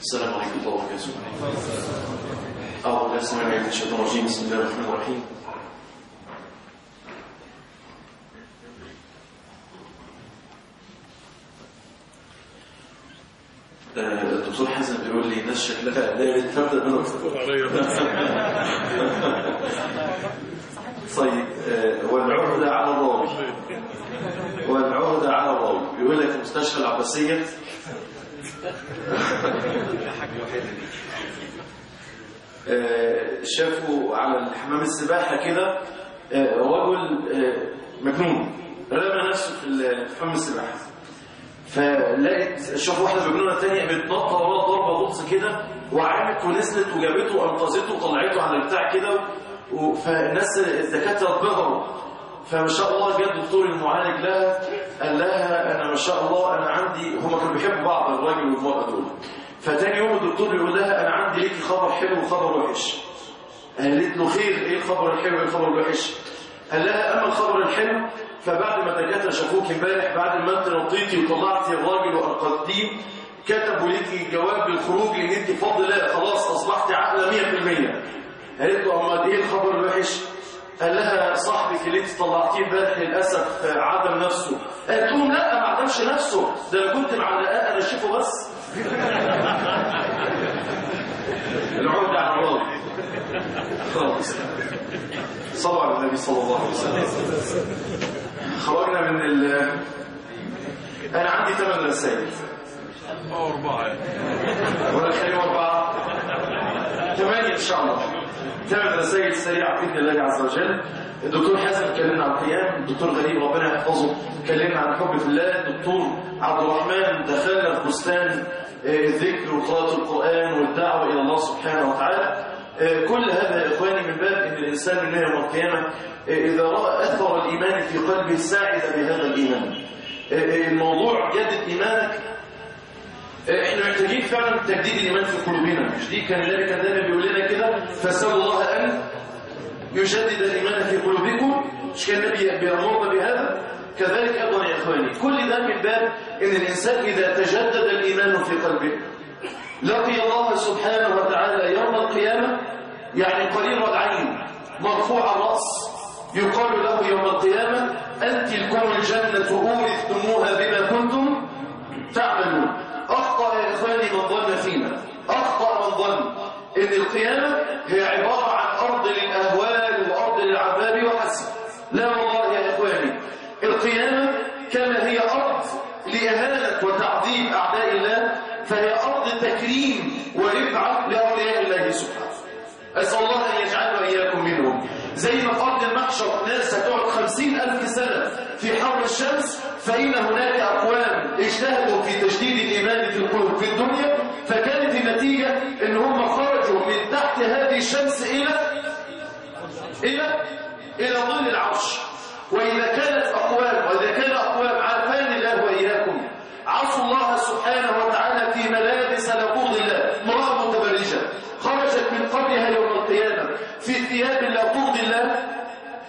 السلام عليكم ورحمة الله وبركاته. أعوذ بالله السميع العليم من الشيطان الرجيم. بسم الله الرحمن الرحيم. آه، الدكتور حازم بيقول لي الناس شكلها لا تبدا من طيب آه، والعهدة على الراوي والعهدة على الراوي بيقول لك المستشفى العباسية. شافوا على حمام السباحة كده آه، رجل آه، مجنون. رمى نفسه في حمام السباحة. فلقيت شاف واحدة مجنونة تانية بتنطط وراه ضربة غطس كده وعامت ونزلت وجابته وانقذته وطلعته على البتاع كده فالناس الدكاترة اتبهروا. فما شاء الله جاء الدكتور المعالج لها ما شاء الله أنا عندي هما كانوا بيحبوا بعض الراجل والمرأة دول. فتاني يوم الدكتور بيقول لها أنا عندي ليكي خبر حلو وخبر وحش. قالت له خير إيه الخبر الحلو وايه الخبر الوحش؟ قال لها أما الخبر الحلو فبعد ما الدكاتره شافوك امبارح بعد ما أنت نطيتي وطلعتي الراجل وأنقذتيه كتبوا ليكي جواب للخروج لأن انت بفضل الله خلاص أصبحتي عاقله 100% قالت له امال إيه الخبر الوحش؟ قال لها صاحبك اللي انت طلعتيه امبارح للأسف عدم نفسه. قالت لهم لا ما عدمش نفسه. ده أنا كنت معلقاه أنا شايفه بس. العهده على الراجل خالص صلوا على النبي صلى الله عليه وسلم. خرجنا من ال أنا عندي ثمان رسائل. أو أربعة. ولا خليهم اربعه ثمانيه إن شاء الله. ثمان رسائل سريعة باذن الله عز وجل. الدكتور حازم كلمنا عن القيام الدكتور غريب ربنا يحفظه كلمنا عن حب في الله. الدكتور عبد الرحمن دخلنا في بستان آه، الذكر وقراءه القرآن والدعوة إلى الله سبحانه وتعالى. آه، كل هذا يا إخواني من باب إن الإنسان من يوم القيامة آه، إذا رأى أثر الإيمان في قلبه ساعد بهذا الإيمان. آه، آه، الموضوع جدد إيمانك إحنا محتاجين فعلا تجديد الإيمان في قلوبنا. مش دي كان النبي كان دايما بيقول لنا كده؟ فاسالوا الله أن يجدد الإيمان في قلوبكم. مش كان النبي بيأمرنا بهذا؟ كذلك أيضا يا إخواني كل ده من باب إن الإنسان إذا تجدد الإيمان في قلبه لقي الله سبحانه وتعالى يوم القيامة يعني قرير العين مرفوع الرأس يقال له يوم القيامة أنت لكم الجنة أورثتموها بما كنتم إن القيامة هي عبارة عن أرض للأهوال وأرض للعذاب وحسب. لا والله يا إخواني القيامة كما هي أرض لإهانة وتعظيم أعداء الله فهي أرض تكريم ورفعة لأولياء الله سبحانه أسأل الله أن يجعلنا وإياكم منهم زي ما في أرض المحشر ناس هتقعد خمسين ألف سنة في حر الشمس فإن هناك أقوام اجتهدوا في تجديد الإيمان في القلوب في الدنيا فكانت النتيجة إن هم خرجوا من تحت هذه الشمس إلى إلى إلى ظل العرش وإذا كانت أقوام وإذا كان أقوام عافان الله وإياكم عصوا الله سبحانه وتعالى في ملابس لقوض الله امرأة متبرجة خرجت من قبلها يوم القيامة في ثياب لا ترضي الله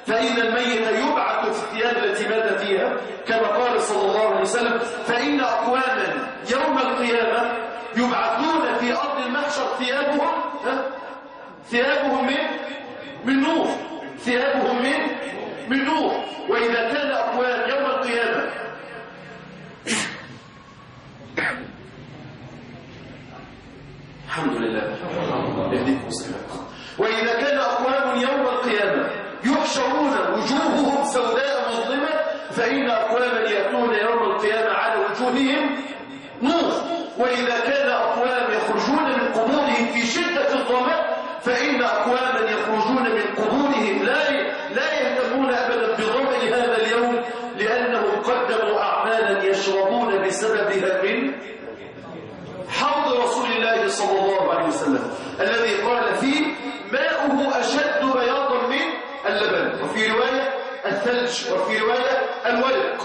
فإن الميت يبعث في الثياب التي مات فيها كما قال صلى الله عليه وسلم فإن أقواما يوم القيامة يبعثون في أرض المحشر ثيابهم؟ ثيابهم من؟ من نور. ثيابهم من؟ من نور. وإذا كان أقوام يوم القيامة. الحمد لله. يهديكم السلام وإذا كان وفي رواية الولق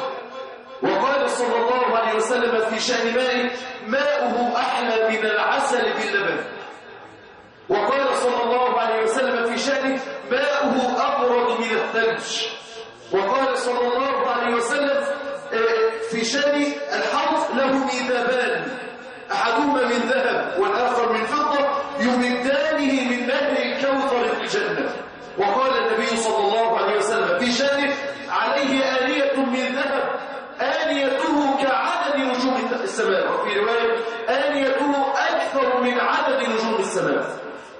وقال صلى الله عليه وسلم في شأن مائه ماؤه أحلى من العسل باللبن. وقال صلى الله عليه وسلم في شأنه ماؤه أبرد من الثلج. وقال صلى الله عليه وسلم آه، في شأن الحرف له ميذابان أحدهما من ذهب والآخر من فضة يمدانه من نهر الكوثر في الجنة. وقال النبي صلى الله عليه وسلم في شأنه عليه آنية من ذهب. آنيته كعدد نجوم السماء. وفي رواية آنيته أكثر من عدد نجوم السماء.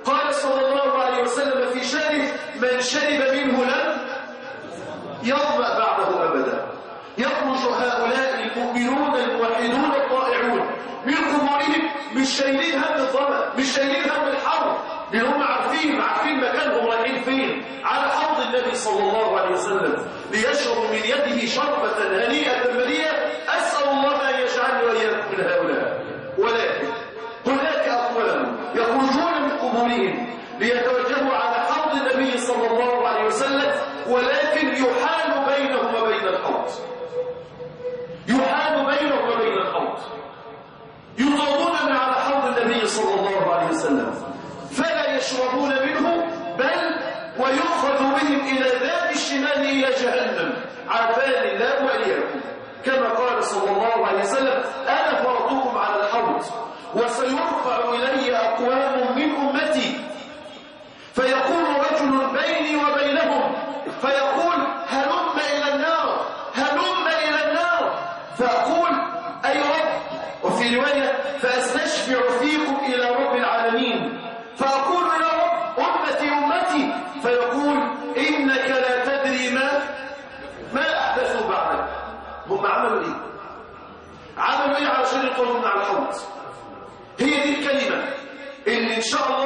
قال صلى الله عليه وسلم في شارب من شرب منه لم يظمأ بعده أبدا. يخرج هؤلاء المؤمنون الموحدون الطائعون. من قبورهم مش شايلين هم الظمأ مش شايلين هم الحرب. لأنهم عارفين عارفين مكانهم رايحين فين؟ على النبي صلى الله عليه وسلم ليشربوا من يده شربة هنيئة مريئة أسأل الله أن يجعلني وإياكم من هؤلاء. ولكن هناك أقوام يخرجون من قبورهم ليتوجهوا على حوض النبي صلى الله عليه وسلم ولكن يحال بينهم وبين الحوض. يحال بينهم وبين الحوض. يطردون من على حوض النبي صلى الله عليه وسلم فلا يشربون منه بل ويؤخذ بهم إلى ذات الشمال إلى جهنم. عافاني الله وإياكم كما قال صلى الله عليه وسلم أنا فرضكم على الحوض وسيرفع إلي أقوام من أمتي. فيقول رجل بيني وبينهم فيقول هلم إلى النار هلم إلى النار فأقول أي رب وفي رواية فأستشفع فيكم إلى رب العالمين فأقول يا رب أمتي أمتي فيقول إنك لا تدري ما ما أحدثوا بعدك هم عملوا إيه عملوا إيه علشان يطلعون على الحوض هي دي الكلمة اللي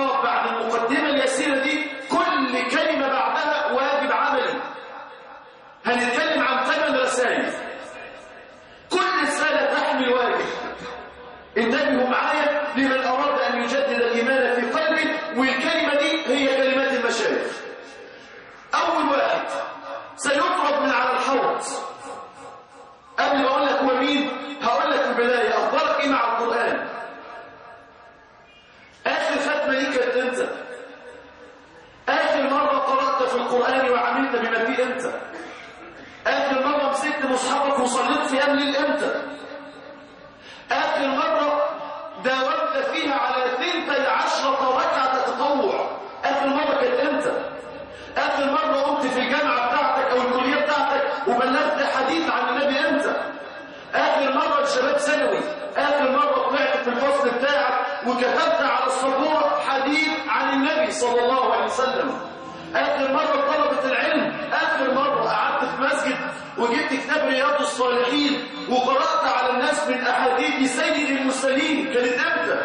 الصالحين وقرأت على الناس من أحاديث سيد المرسلين كانت أمتى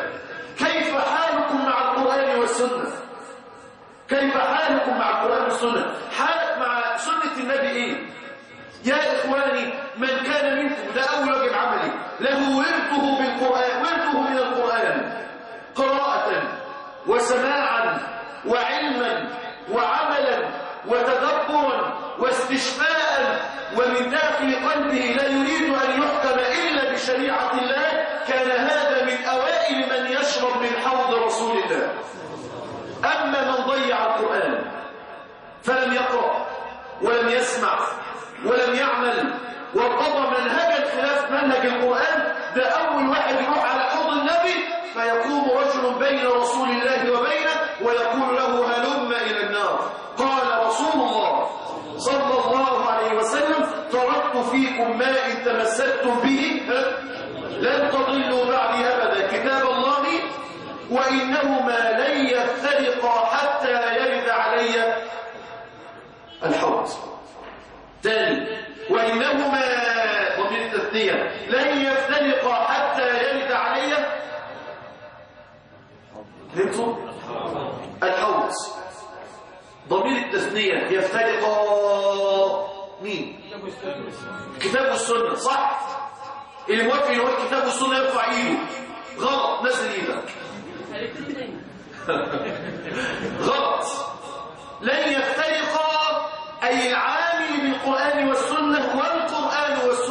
كيف حالكم مع القرآن والسنة؟ كيف حالكم مع القرآن والسنة؟ حالك مع سنة النبي إيه؟ يا إخواني من كان منكم ده أول واجب عملي. له ورثه بالقرآن ورثه من القرآن. قراءة وسماعا وعلما وعملا وتدبرا واستشفاء ومن داخل قلبه لا يريد أن يحكم إلا بشريعة الله كان هذا من أوائل من يشرب من حوض رسول الله. أما من ضيع القرآن فلم يقرأ ولم يسمع ولم يعمل وارتضى منهجا خلاف منهج القرآن ده أول واحد يروح على حوض النبي فيقوم رجل بين رسول الله وبينه ويقول له هلم إلى النار قال رسول الله صلى الله عليه وسلم تركت فيكم ما إن تمسكتم به لن تضلوا بعدي أبدا. كتاب الله وإنهما لن يفترقا حتى يرد علي الحوض. ثاني وإنهما ضمير التثنية لن يفترقا حتى يرد علي فهمتوا؟ الحوض. ضمير التثنية يفترقا مين؟ كتاب والسنة صح؟ اللي موافق يقول كتاب والسنة يرفع إيده. غلط نزل إيدك غلط. لن يفترقا أي العامل بالقرآن والسنة والقرآن والسنة.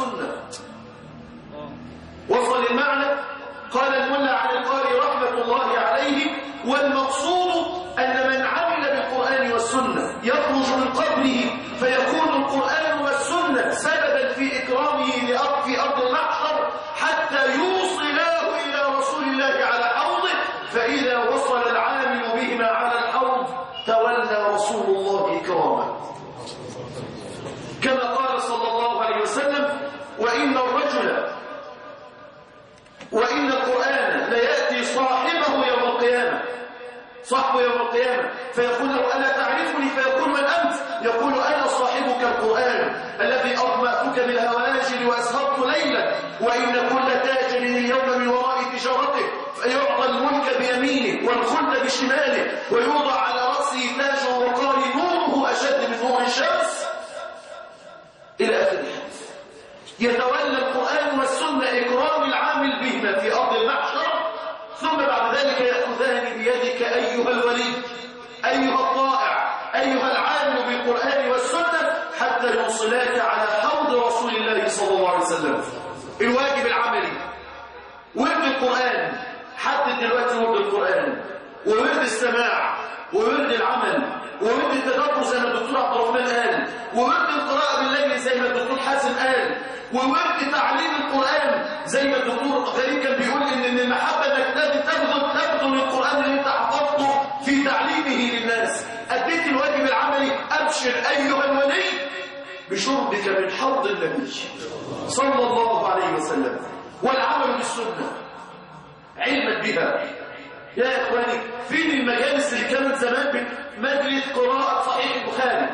صاحبه يوم القيامة. فيقول له ألا تعرفني؟ فيقول من أنت؟ يقول أنا صاحبك القرآن الذي أطمأتك بالهواجر وأسهرت ليلا وإن كل تاجر اليوم من وراء تجارته فيعطى الملك بيمينه والخلد بشماله ويوضع وورد تعليم القرآن. زي ما الدكتور غريب كان بيقول إن المحبة إنك لازم تبذل تبذل القرآن اللي أنت حفظته في تعليمه للناس. أديت الواجب العملي. أبشر أيها الولي بشربك من حوض النبي. صلى الله عليه وسلم. والعمل بالسنة. علما بها. يا إخواني فين المجالس اللي كانت زمان مجلس قراءة صحيح البخاري؟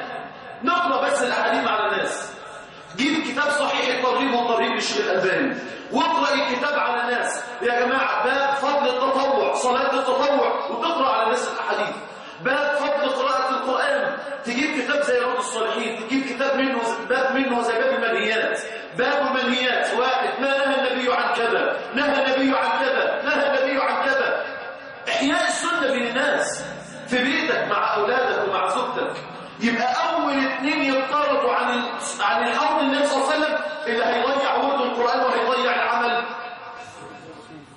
نقرأ بس الأحاديث على الناس. جيب كتاب صحيح الترغيب والترهيب للشيخ الألباني. واقرأ الكتاب على الناس يا جماعة باب فضل التطوع صلاة التطوع وتقرأ على الناس الأحاديث. باب فضل قراءة القرآن. تجيب كتاب زي روض الصالحين تجيب كتاب منه باب منه زي باب المنهيات. باب المنهيات واحد ما نهى النبي عن كذا نهى النبي عن كذا نهى النبي عن كذا. إحياء السنة بين الناس في بيتك مع أولادك ومع زوجتك. يبقى أول اتنين يطردوا عن. عن الحوض النبي صلى الله عليه وسلم اللي هيضيع ورد القرآن وهيضيع العمل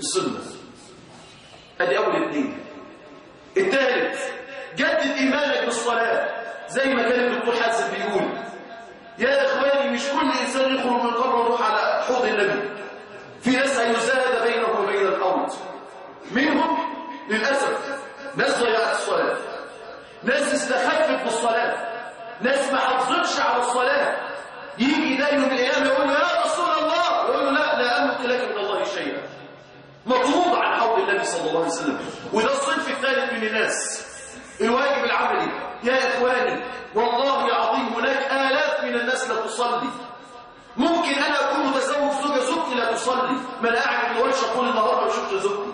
السنة. ادي أول اتنين الثالث جدد إيمانك بالصلاة زي ما كان الدكتور حاسن بيقول. يا إخواني مش كل إنسان يخرج من قبره يروح على حوض النبي. في ناس هيزاد بينه وبين الحوض منهم للأسف ناس ضيعت الصلاة. ناس استخفت بالصلاة. ناس ما حافظتش على الصلاة. يجي ده يوم القيامة يقول له يا رسول الله. يقول له لا لا أملك لك من الله شيئا. مطلوب عن حوض النبي صلى الله عليه وسلم. وده الصنف الثالث من الناس. الواجب العملي. يا إخواني والله العظيم هناك آلاف من الناس لا تصلي. ممكن أنا أكون متزوج زوجة زوجتي لا تصلي. ما أنا قاعد في الورشة طول النهار ما بشوفش زوجتي.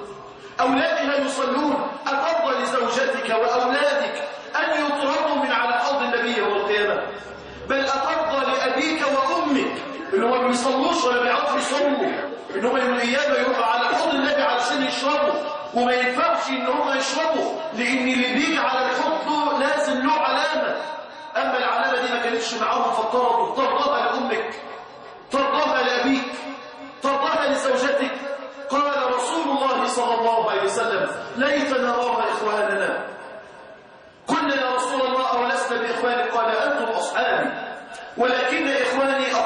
أولادي لا يصلون. أفضل لزوجتك وأولادك أن يطردوا من على حوض النبي يوم القيامة بل أفضل لأبيك وأمك هم ما بيصلوش ولا بيعرفوا يصلوا. إن هم القيامة يروحوا على حوض النبي علشان يشربوا. وما ينفعش إن هم يشربوا لأن اللي بيجي على الحوض لازم له علامة. أما العلامة دي ما كانتش معاهم فاضطروا طردها لأمك طردها لأبيك طردها لزوجتك قال رسول الله صلى الله عليه وسلم ليتنا نراها إخواننا. قلنا يا رسول الله أو لست بإخواني قال أنتم أصحابي. ولكن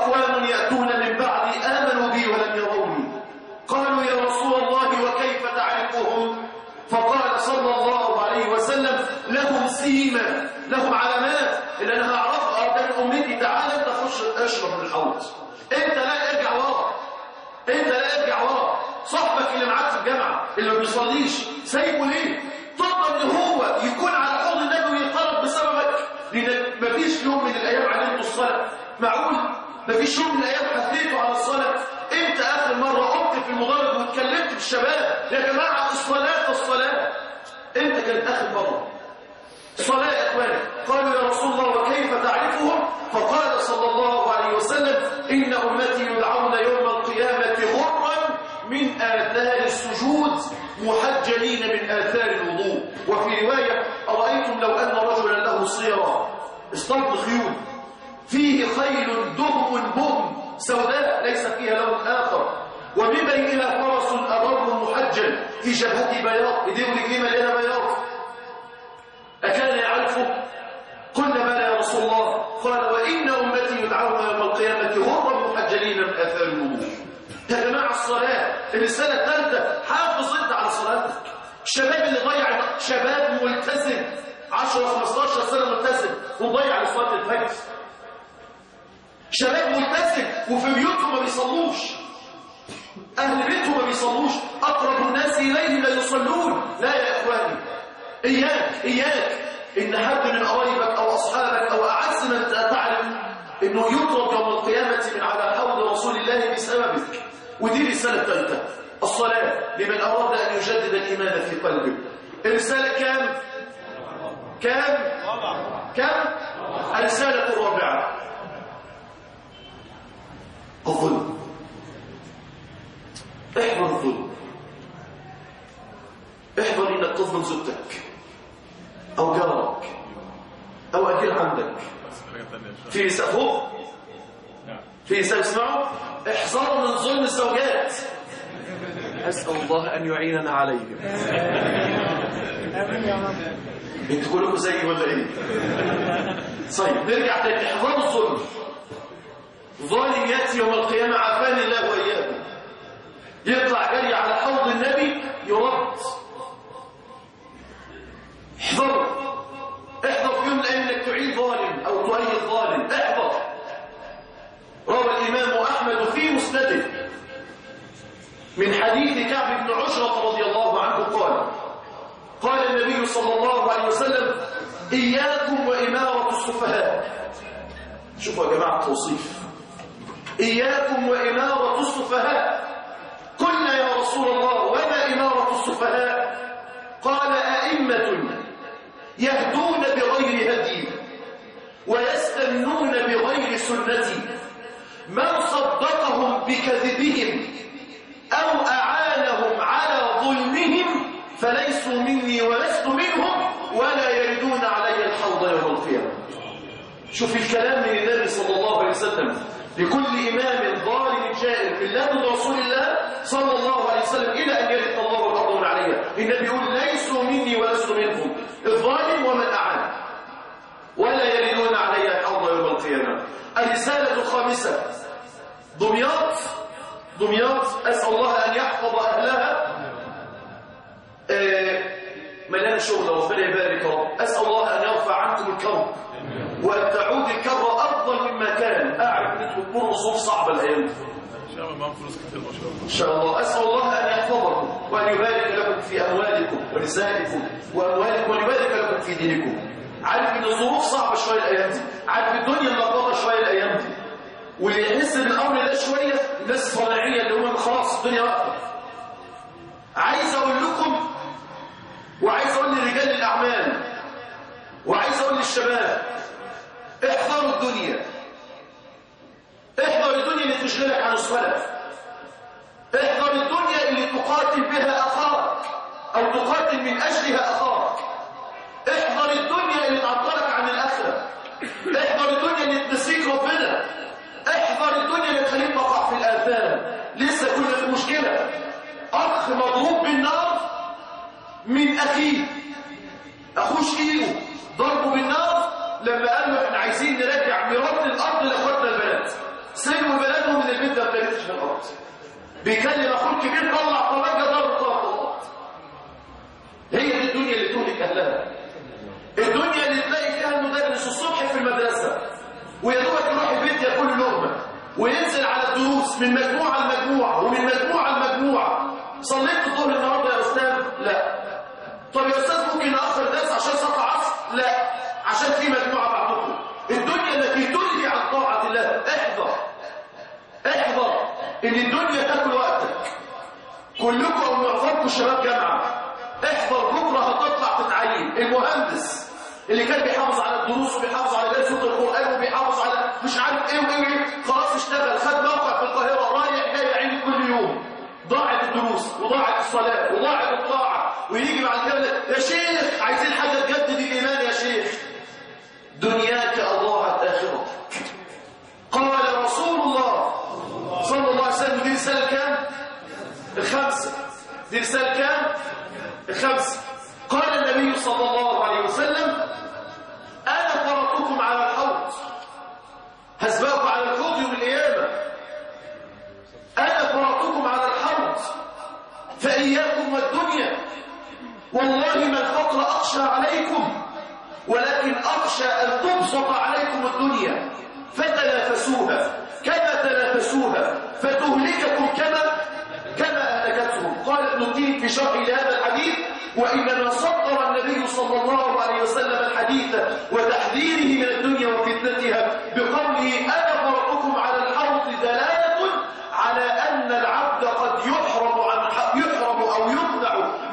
أقوام يأتون من بعدي آمنوا بي ولم يروني قالوا يا رسول الله وكيف تعرفهم؟ فقال صلى الله عليه وسلم لهم سيما لهم علامات اللي أنا هعرفها قدام أمتي تعالى أنت خش اشرب من الحوض. أنت لا ارجع ورا أنت لا ارجع ورا صاحبك اللي معاك في الجامعة اللي ما بيصليش سايبه ليه؟ تضمن إن هو يكون على حوض النبي وينطرد بسببك. لأن مفيش يوم من الأيام علمته الصلاة. معقول؟ مفيش يوم من الأيام حثيته على الصلاة. إمتى آخر مرة قمت في المضرب واتكلمت بالشباب يا جماعة الصلاة الصلاة. إمتى كانت آخر مرة؟ صلاة يا إخواني. قالوا يا رسول الله وكيف تعرفهم؟ فقال صلى الله عليه وسلم إن أمتي يدعون يوم القيامة غرا من آثار السجود محجلين من آثار الوضوء. وفي رواية أرأيتم لو أن رجلا له صيرة اسطبل خيول فيه خيل دهم بهم. سوداء ليس فيها لون آخر. ومن بينها فرس أضر محجل في جبهته بياض. إيديه ورجليه مليانة بياض. أكان يعرفه؟ قلنا بلى يا رسول الله. قال وإن أمتي يدعون يوم القيامة غرا محجلين من آثار الوضوء يا جماعة الصلاة الرسالة الثالثة حافظ انت على صلاتك. الشباب اللي ضيع شباب ملتزم. 10 15 سنة ملتزم. وضيع لصلاة الفجر. شباب ملتزم وفي بيوتهم ما بيصلوش. أهل بيتهم ما بيصلوش. أقرب الناس إليه لا يصلون. لا يا إخواني. إياك إياك. إن حد من قرايبك أو أصحابك أو أعز من تعلم إنه يطرد يوم القيامة من على حوض رسول الله بسببك. ودي رسالة ثالثة الصلاة. لمن أراد أن يجدد الإيمان في قلبه. الرسالة كام؟ كام؟ كام؟ الرسالة الرابعة. الظلم احذر الظلم احذر انك تظلم زوجتك أو جارك أو اجير عندك. في نساء فوق في نساء اسمعوا احذروا من ظلم الزوجات. أسأل الله أن يعيننا عليهم. أنتوا كلكم زيي ولا إيه؟ طيب نرجع تاني. احذروا الظلم. ظالم ياتي يوم القيامة عافاني الله وإياكم. يطلع جري على حوض النبي يرد. احذر احذر في يوم انك تعيد ظالم أو تؤيد ظالم. احذر روى الإمام أحمد في مسنده. من حديث كعب بن عشرة رضي الله عنه قال قال النبي صلى الله عليه وسلم إياكم وإمارة السفهاء. شوفوا يا جماعة التوصيف. إياكم وإمارة السفهاء. قلنا يا رسول الله وما إمارة السفهاء؟ قال أئمة يهدون بغير هدي ويستنون بغير سنتي. من صدقهم بكذبهم أو أعانهم على ظلمهم فليسوا مني ولست منهم ولا يردون علي الحوض يوم القيامة. شوف الكلام من النبي صلى الله عليه وسلم. لكل إمام ظالم جائر لدن رسول الله صلى الله عليه وسلم إلى أن يرد الله الأرض عليها النبي يقول ليسوا مني ولست منهم. الظالم ومن أعان ولا يردون علي الحوض يوم القيامة. الرسالة الخامسة. دمياط. دمياط. أسأل الله أن يحفظ أهلها. آه، مليان شغل. ربنا يبارك أسأل الله أن يرفع عنكم الكرب. وأن تعود ظروف صعبة الأيام. دي إن شاء الله أسأل الله أن يحفظكم وأن يبارك لكم في أموالكم ونسائكم وأموالكم وأن يبارك لكم في دينكم. عارف إن الظروف صعبة شوية الأيام دي؟ عارف الدنيا ملخبطة شوية الأيام دي؟ واللي يحس بالأمر ده شوية الناس الصناعية اللي هم خلاص الدنيا واقفة عايز أقول لكم وعايز أقول لرجال الأعمال وعايز أقول للشباب احذروا الدنيا. احذر الدنيا اللي تشغلك عن الصلاة. احذر الدنيا اللي تقاتل بها أخاك أو تقاتل من أجلها أخاك. احذر الدنيا اللي تعطلك عن الآخرة. احذر الدنيا اللي تنسيك ربنا. احذر الدنيا اللي تخليك تقع في الآثام لسه كنا في مشكلة. أخ مضروب بالنار من أخيه. أخوه شقيقه ضربه بالنار لما قال له إحنا عايزين نرجع ميراث الأرض. في الأرض بيكلم أخوه الكبير طلع طلاقة ضرب الأرض هي دي الدنيا اللي تهلك أهلها. الدنيا اللي تلاقي فيها المدرس الصبح في المدرسة ويا دوبك يروح البيت ياكل لقمة وينزل على الدروس من مجموعة اللي كان بيحافظ على الدروس وبيحافظ على درس القرآن وبيحافظ على مش عارف إيه وايه خلاص اشتغل خد موقع في القاهرة رايح جاي عيني كل يوم. ضاعت الدروس وضاعت الصلاة وضاعت الطاعة ويجي بعد كده يا شيخ عايزين حاجة تجدد الإيمان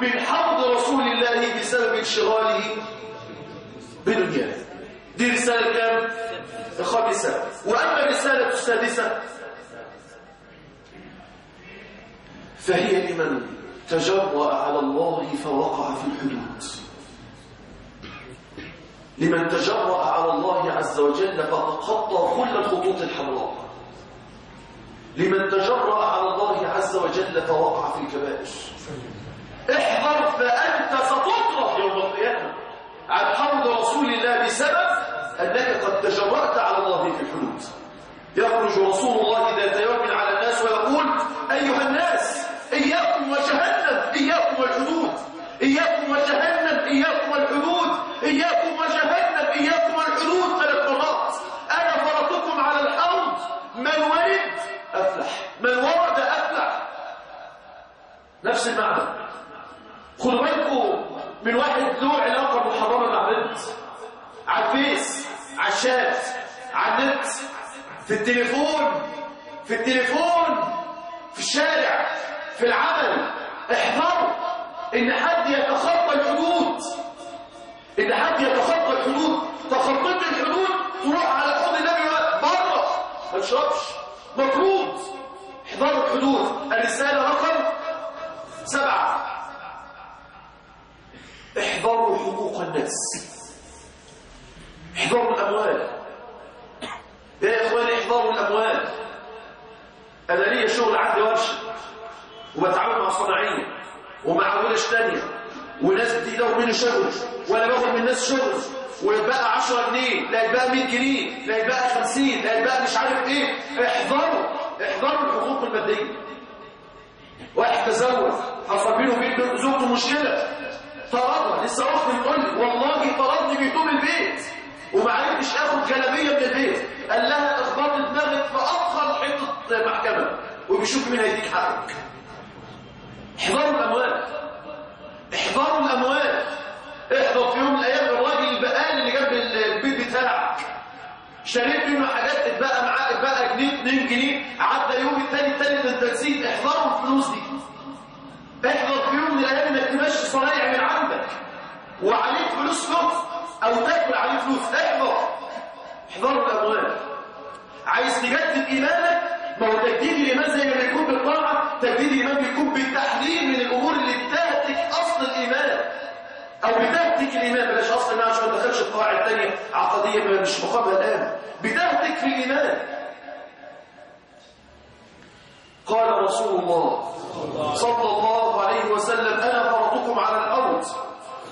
من حوض رسول الله بسبب انشغاله بدنياه دي رسالة كام؟ الخامسة. وأما الرسالة السادسة فهي لمن تجرأ على الله فوقع في الحدود. لمن تجرأ على الله عز وجل فتخطى كل الخطوط الحمراء. لمن تجرأ على الله عز وجل فوقع في الكبائر. احذر فأنت ستطرح يوم القيامة. عن حوض رسول الله بسبب أنك قد تجرأت على الله في الحدود. يخرج رسول الله ذات يوم على الناس ويقول أيها الناس إياكم وجهنم إياكم والحدود. إياكم وجهنم إياكم والحدود. إياكم وجهنم إياكم والحدود. ثلاث مرات أنا فرضتكم على الحوض. من ورد أفلح. من ورد أفلح. نفس المعنى. خدوا بالكم من واحد له علاقة محرمة مع بنت. على الفيس على الشات على النت في التليفون في التليفون في الشارع في العمل. احذروا إن حد يتخطى الحدود. إن حد يتخطى الحدود. تخطيت الحدود تروح على حوض النبي بره. ما تشربش. مطرود. احذروا الحدود. الرسالة رقم سبعة. احذروا حقوق الناس. احذروا الأموال. يا إخواني احذروا الأموال. أنا ليا شغل عندي ورشه وبتعامل مع صناعيه ومع ورش تانية. وناس بتيجي مني شغل. وأنا باخد من الناس شغل. ويتبقى 10 جنيه لا يتبقى 100 جنيه لا يتبقى 50 لا يتبقى مش عارف إيه. احذروا احذروا الحقوق المادية. واحد تزوج حصل بينه وبين زوجته مشكلة. طردها لسه أختي بتقول لي والله طردني بيتوب البيت. وما عرفتش آخد جلابيه من البيت. قال لها أخبار دماغك في ادخل حتة محكمة. وبيشوف مين هيديك حقك احذروا الأموال. احذروا الأموال. احذر في يوم من الأيام الراجل البقال اللي جنب البيت بتاعك. اشتريت منه حاجات اتبقى معاه اتبقى جنيه 2 جنيه. عدى يوم التاني التالت انت نسيت احذروا الفلوس دي. احذر في يوم من الأيام انك تمشي صنايع من عندك. وعليك فلوس له أو تأكل عليه فلوس. احذر احذروا الاموال عايز تجدد إيمانك؟ ما هو تجديد الإيمان زي ما بيكون بالطاعة تجديد الإيمان بيكون بالتحليل من الأمور اللي بتهتك أصل الإيمان. أو بتهتك الإيمان. بلاش أصل الإيمان عشان ما تدخلش القواعد الثانية عقدية مش مقامها الآن. بتهتك في الإيمان. قال رسول الله صلى الله عليه وسلم أنا فرضكم على الأرض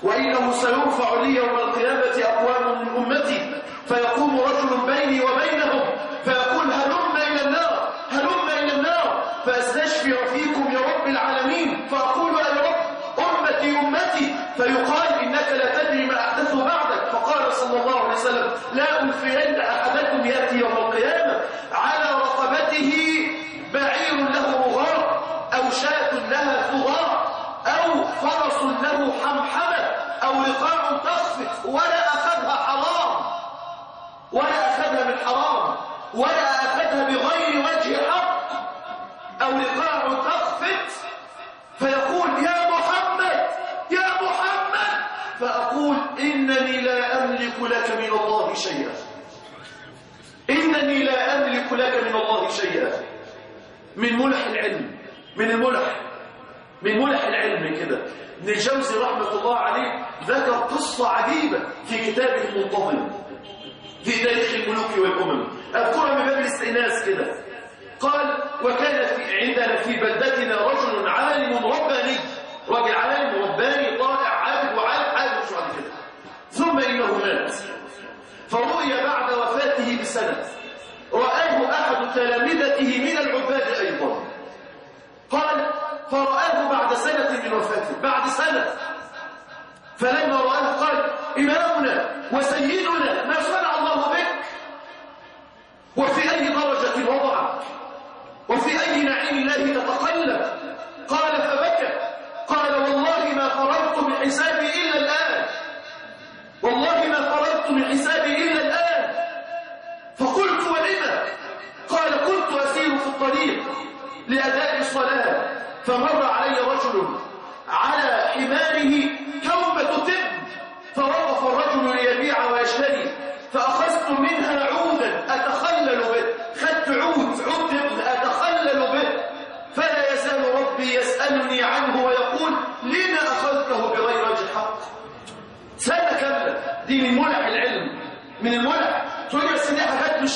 وانه سيرفع لي يوم القيامة أقوام من امتي فيقوم رجل بيني وبينهم فيقول هلم إلى النار هلم إلى النار فأستشفع فيكم يا رب العالمين فأقول يا رب أمتي أمتي فيقال إنك لا تدري ما احدثه بعدك. فقال صلى الله عليه وسلم لا الفين أحدكم يأتي يوم القيامة على رقبته بعير له رغاء أو شاة لها ثغاء أو فرس له حمحمة. أو لقاع تخفت ولا أخذها حرام. ولا أخذها من حرام ولا أخذها بغير وجه حق. أو لقاع تخفت فيقول يا محمد يا محمد. فأقول إنني لا أملك لك من الله شيئا. إنني لا أملك لك من الله شيئا. من ملح العلم من الملح من ملح العلم كده. ابن الجوزي رحمة الله عليه ذكر قصة عجيبة في كتابه المنتظم في تاريخ الملوك والأمم. أذكرها من باب الاستئناس كده. قال وكان في عندنا في بلدتنا رجل عالم رباني. راجل عالم رباني طائع عابد وعالم عالم مش كده ثم إنه مات. فرؤي بعد وفاته بسنة. رآه أحد تلامذته من العباد أيضا. قال فرآه بعد سنة من وفاته. بعد سنة. فلما رآه قال إمامنا وسيدنا ما صنع الله بك. وفي أي درجة وضعك؟ وفي أي نعيم الله تتقلب؟ قال فبكى. قال والله ما فررت من حسابي إلا الآن. والله ما فررت من حسابي إلا الآن. فقلت ولما؟ قال كنت أسير في الطريق لأداء الصلاة فمر علي رجل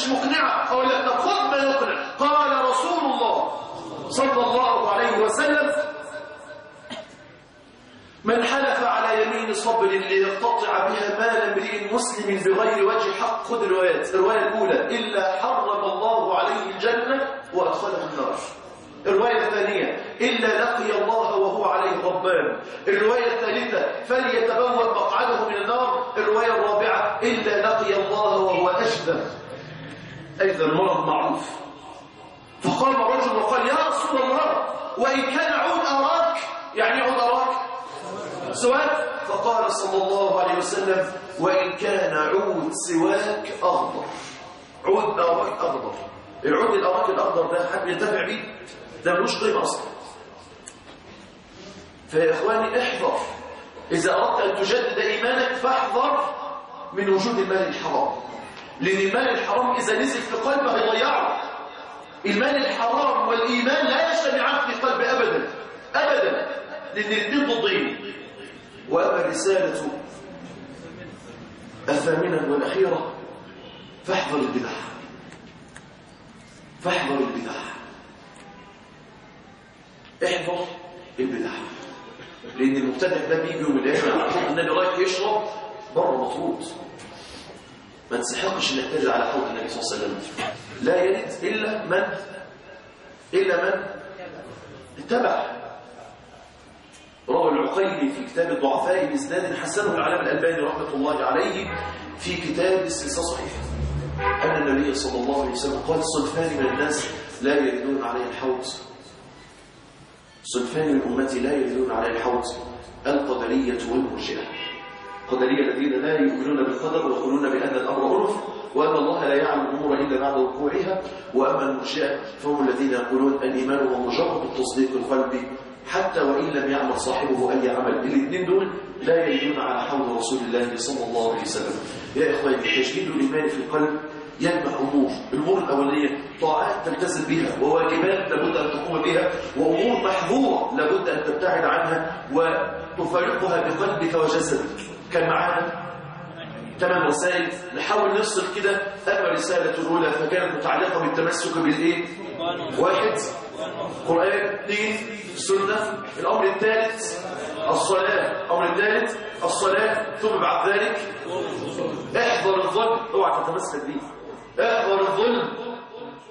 مش مقنعة. أقول لك طب ما يقنع. قال رسول الله صلى الله عليه وسلم من حلف على يمين صبر ليقتطع بها مال امرئ مسلم بغير وجه حق. خذ الروايات الرواية الأولى إلا حرم الله عليه الجنة وأدخله النار. الرواية الثانية إلا لقي الله وهو عليه غضبان. الرواية الثالثة فليتبوأ مقعده من النار. الرواية الرابعة إلا لقي الله وهو اشدى أيضا مرض معروف. فقام رجل وقال يا رسول الله وإن كان عود أراك. يعني عود أراك. سواك؟ فقال صلى الله عليه وسلم وإن كان عود سواك أخضر عود أراك أخضر العود الأراك الأخضر ده حد ينتفع بيه؟ ده ملوش قيمة أصلا. فيا إخواني احذر. إذا أردت أن تجدد إيمانك فاحذر من وجود المال الحرام. لأن المال الحرام إذا نزل في قلبه هيضيعه. المال الحرام والإيمان لا يجتمعان في قلب أبدا أبدا لأن الاثنين ضدين وأما الرسالة الثامنة والأخيرة فاحذر البدع. فاحذر البدع. احذر البدع. لأن المبتدع ده بيجي يوم على حوض النبي رايح يشرب بره مطرود. ما تسحقش إنك تنزل على حوض النبي صلى الله عليه وسلم. لا يرد إلا من؟ إلا من؟ اتبع. روى العقيلي في كتاب الضعفاء بإسناد حسنه العلامة الألباني رحمة الله عليه في كتاب السلسلة صحيحة أن النبي صلى الله عليه وسلم قال صنفان من الناس لا يردون عليه الحوض. صنفان من أمتي لا يردون عليه الحوض. القدرية والمرجئة. القدرية الذين لا يؤمنون بالقدر ويقولون بأن الأمر عرف وأن الله لا يعلم الأمور إلا بعد وقوعها. وأما المرجئة فهم الذين يقولون الإيمان هو مجرد التصديق القلبي. حتى وإن لم يعمل صاحبه أي عمل الاثنين دول لا يريدون على حول رسول الله صلى الله عليه وسلم. يا إخواني تجديد الإيمان في القلب يجمع أمور. الأمور الأولية طاعات تلتزم بها وواجبات لابد أن تقوم بها وأمور محظورة لابد أن تبتعد عنها وتفارقها بقلبك وجسدك. كان معانا ثمان رسائل نحاول نفصل كده أما الرسالة الأولى فكانت متعلقة بالتمسك بالإيه؟ واحد. قرآن اثنين سنة الأمر الثالث الصلاة. الأمر الثالث الصلاة. ثم بعد ذلك احذر الظلم. اوعى تتمسك بيه. احذر الظلم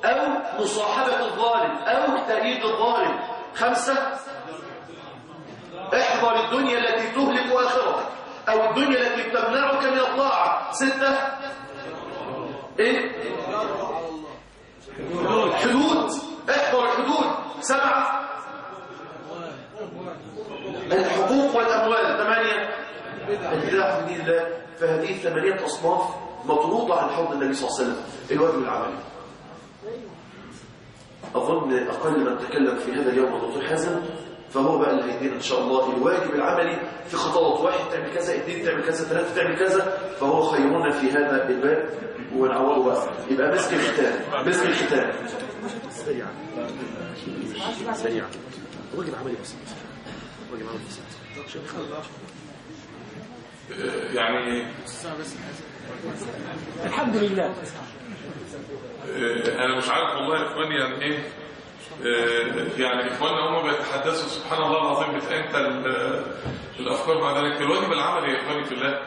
أو مصاحبة الظالم أو تأييد الظالم. خمسة احذر الدنيا التي تهلك آخرتك. أو الدنيا التي تمنعك من الطاعة. ستة. إيه؟ حدود. احذر الحدود. سبعة. الحقوق والأموال. ثمانية. البدع في دين الله. فهذه ثمانية أصناف مطروطة عن حوض النبي صلى الله عليه وسلم. الواجب العملي. أظن أقل من تكلم في هذا اليوم الدكتور حازم. فهو بقى اللي هيدينا إن شاء الله الواجب العملي في خطوات واحد تعمل كذا اثنين تعمل كذا ثلاثة تعمل كذا فهو خيرنا في هذا الباب ونعوضه بقى يبقى مسك الختام مسك الختام. سريعا سريعا واجب عملي بسيط واجب عملي بسيط شيخ يعني الحمد لله. أنا مش عارف والله يا إخواني يعني إيه يعني إخواننا هم بيتحدثوا سبحان الله العظيم بتأنت ال- الأفكار مع ذلك. الواجب العملي يا إخواني في الله